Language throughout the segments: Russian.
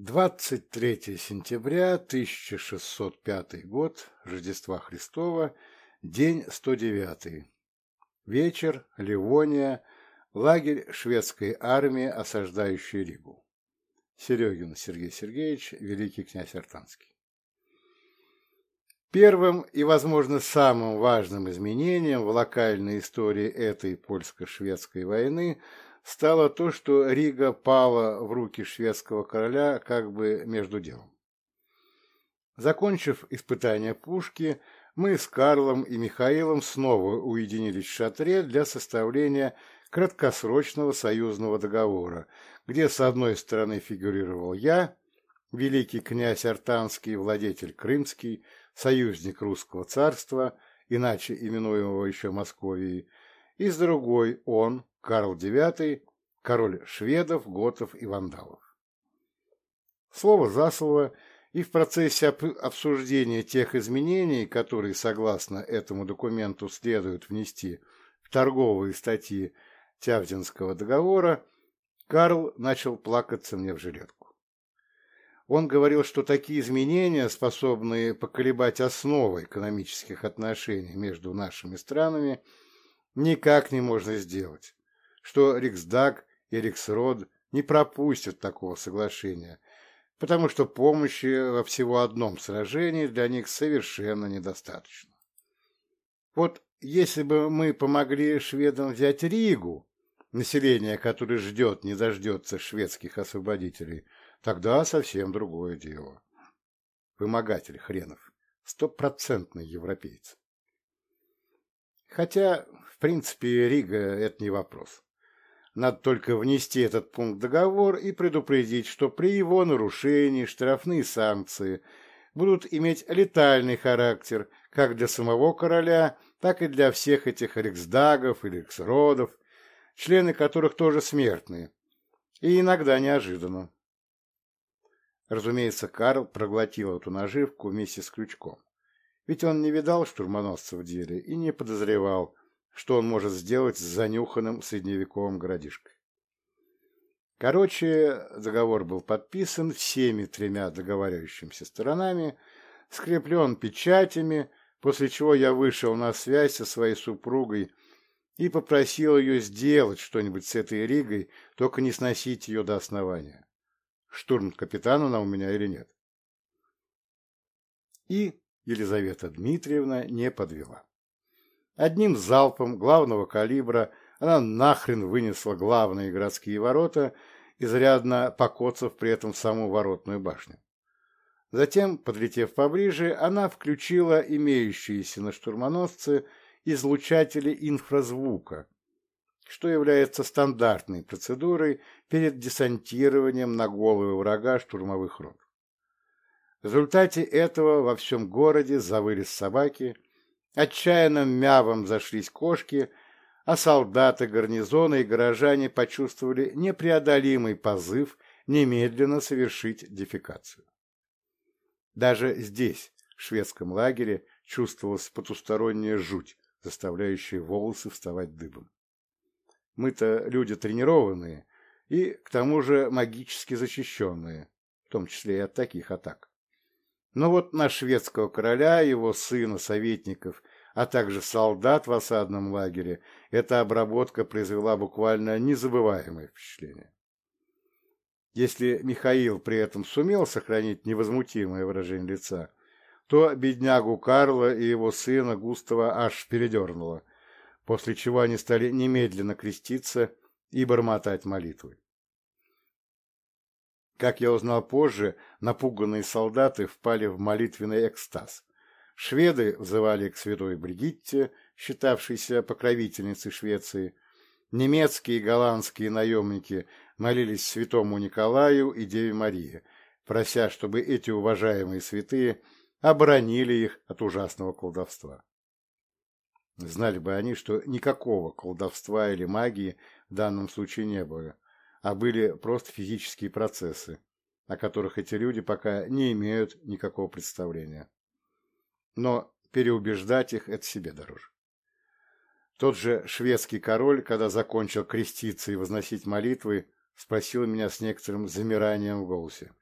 23 сентября 1605 год, Рождества Христова, день 109. Вечер, Ливония, лагерь шведской армии, осаждающей Ригу. Серегин Сергей Сергеевич, великий князь Артанский. Первым и, возможно, самым важным изменением в локальной истории этой польско-шведской войны – стало то, что Рига пала в руки шведского короля как бы между делом. Закончив испытание пушки, мы с Карлом и Михаилом снова уединились в шатре для составления краткосрочного союзного договора, где с одной стороны фигурировал я, великий князь Артанский, владетель Крымский, союзник русского царства, иначе именуемого еще Московией, и с другой он, Карл IX, король шведов, готов и вандалов. Слово за слово, и в процессе обсуждения тех изменений, которые, согласно этому документу, следует внести в торговые статьи Тявдинского договора, Карл начал плакаться мне в жилетку. Он говорил, что такие изменения, способные поколебать основы экономических отношений между нашими странами, никак не можно сделать, что Риксдаг и Риксрод не пропустят такого соглашения, потому что помощи во всего одном сражении для них совершенно недостаточно. Вот если бы мы помогли шведам взять Ригу, население которое ждет, не дождется шведских освободителей, тогда совсем другое дело. Вымогатель хренов, стопроцентный европеец. Хотя, в принципе, Рига – это не вопрос. Надо только внести этот пункт в договор и предупредить, что при его нарушении штрафные санкции будут иметь летальный характер как для самого короля, так и для всех этих риксдагов и риксродов, члены которых тоже смертные, и иногда неожиданно. Разумеется, Карл проглотил эту наживку вместе с крючком, ведь он не видал штурмоносца в деле и не подозревал, что он может сделать с занюханным средневековым городишкой. Короче, договор был подписан всеми тремя договаривающимися сторонами, скреплен печатями, после чего я вышел на связь со своей супругой и попросил ее сделать что-нибудь с этой Ригой, только не сносить ее до основания. Штурм-капитан она у меня или нет? И Елизавета Дмитриевна не подвела. Одним залпом главного калибра она нахрен вынесла главные городские ворота, изрядно покоцав при этом саму воротную башню. Затем, подлетев поближе, она включила имеющиеся на штурмоносце излучатели инфразвука, что является стандартной процедурой перед десантированием на головы врага штурмовых рот. В результате этого во всем городе завыли собаки – Отчаянным мявом зашлись кошки, а солдаты гарнизона и горожане почувствовали непреодолимый позыв немедленно совершить дефекацию. Даже здесь, в шведском лагере, чувствовалась потусторонняя жуть, заставляющая волосы вставать дыбом. Мы-то люди тренированные и, к тому же, магически защищенные, в том числе и от таких атак. Но вот на шведского короля, его сына, советников, а также солдат в осадном лагере эта обработка произвела буквально незабываемое впечатление. Если Михаил при этом сумел сохранить невозмутимое выражение лица, то беднягу Карла и его сына Густава аж передернуло, после чего они стали немедленно креститься и бормотать молитвы. Как я узнал позже, напуганные солдаты впали в молитвенный экстаз. Шведы взывали к святой Бригитте, считавшейся покровительницей Швеции. Немецкие и голландские наемники молились святому Николаю и Деве Марии, прося, чтобы эти уважаемые святые оборонили их от ужасного колдовства. Знали бы они, что никакого колдовства или магии в данном случае не было, а были просто физические процессы, о которых эти люди пока не имеют никакого представления. Но переубеждать их – это себе дороже. Тот же шведский король, когда закончил креститься и возносить молитвы, спросил меня с некоторым замиранием в голосе.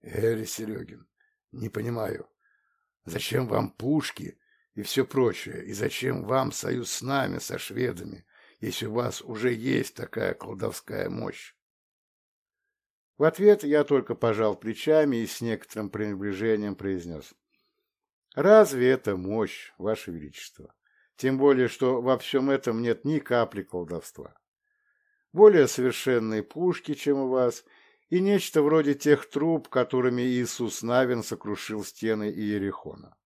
Эли Серегин, не понимаю, зачем вам пушки и все прочее, и зачем вам союз с нами, со шведами, если у вас уже есть такая колдовская мощь? В ответ я только пожал плечами и с некоторым пренебрежением произнес. Разве это мощь, Ваше Величество? Тем более, что во всем этом нет ни капли колдовства. Более совершенные пушки, чем у вас, и нечто вроде тех труб, которыми Иисус Навин сокрушил стены Иерихона.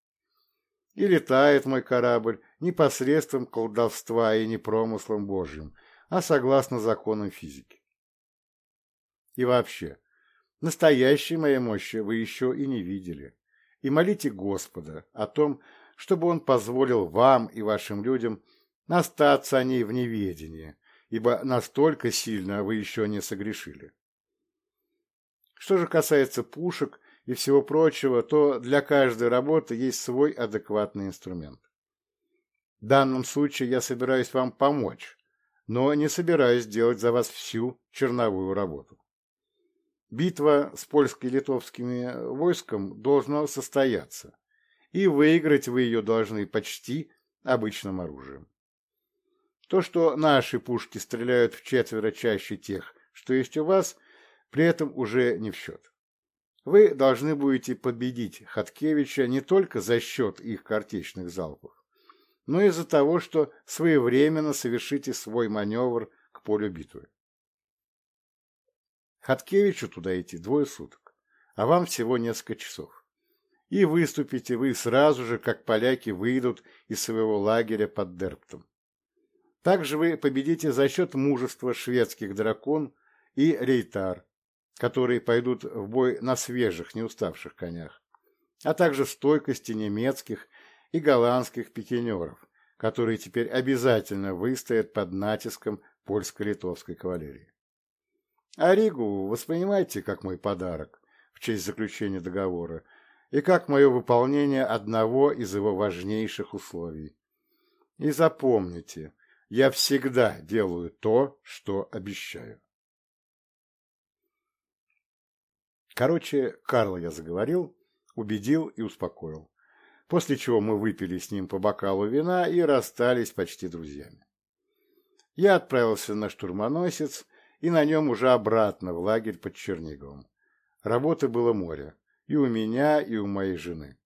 И летает мой корабль не посредством колдовства и не промыслом Божьим, а согласно законам физики. И вообще, настоящей моей мощи вы еще и не видели. И молите Господа о том, чтобы Он позволил вам и вашим людям остаться о ней в неведении, ибо настолько сильно вы еще не согрешили. Что же касается пушек и всего прочего, то для каждой работы есть свой адекватный инструмент. В данном случае я собираюсь вам помочь, но не собираюсь делать за вас всю черновую работу. Битва с польско-литовскими войском должна состояться, и выиграть вы ее должны почти обычным оружием. То, что наши пушки стреляют в четверо чаще тех, что есть у вас, при этом уже не в счет. Вы должны будете победить Хаткевича не только за счет их картечных залпов, но и из-за того, что своевременно совершите свой маневр к полю битвы. Хаткевичу туда идти двое суток, а вам всего несколько часов. И выступите вы сразу же, как поляки выйдут из своего лагеря под Дерптом. Также вы победите за счет мужества шведских дракон и рейтар, которые пойдут в бой на свежих, не уставших конях, а также стойкости немецких и голландских пикинеров, которые теперь обязательно выстоят под натиском польско-литовской кавалерии. А Ригу воспринимайте как мой подарок в честь заключения договора и как мое выполнение одного из его важнейших условий. И запомните, я всегда делаю то, что обещаю. Короче, Карла я заговорил, убедил и успокоил. После чего мы выпили с ним по бокалу вина и расстались почти друзьями. Я отправился на штурмоносец, и на нем уже обратно в лагерь под Черниговым. Работы было море, и у меня, и у моей жены.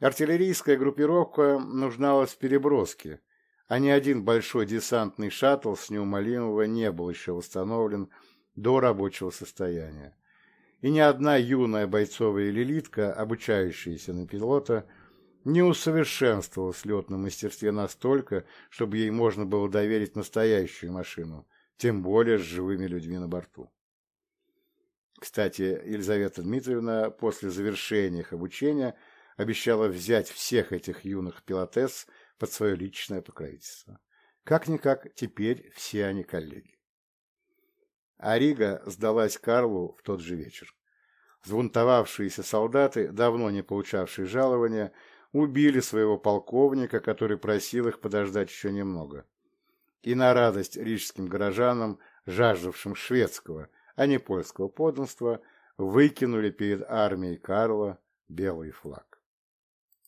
Артиллерийская группировка нужналась в переброске, а ни один большой десантный шаттл с неумолимого не был еще восстановлен до рабочего состояния. И ни одна юная бойцовая лилитка, обучающаяся на пилота, не усовершенствовала в летном мастерстве настолько, чтобы ей можно было доверить настоящую машину, тем более с живыми людьми на борту. Кстати, Елизавета Дмитриевна после завершения их обучения обещала взять всех этих юных пилотесс под свое личное покровительство. Как-никак, теперь все они коллеги. А Рига сдалась Карлу в тот же вечер. Звунтовавшиеся солдаты, давно не получавшие жалования, убили своего полковника, который просил их подождать еще немного и на радость рижским горожанам, жаждавшим шведского, а не польского подданства, выкинули перед армией Карла белый флаг.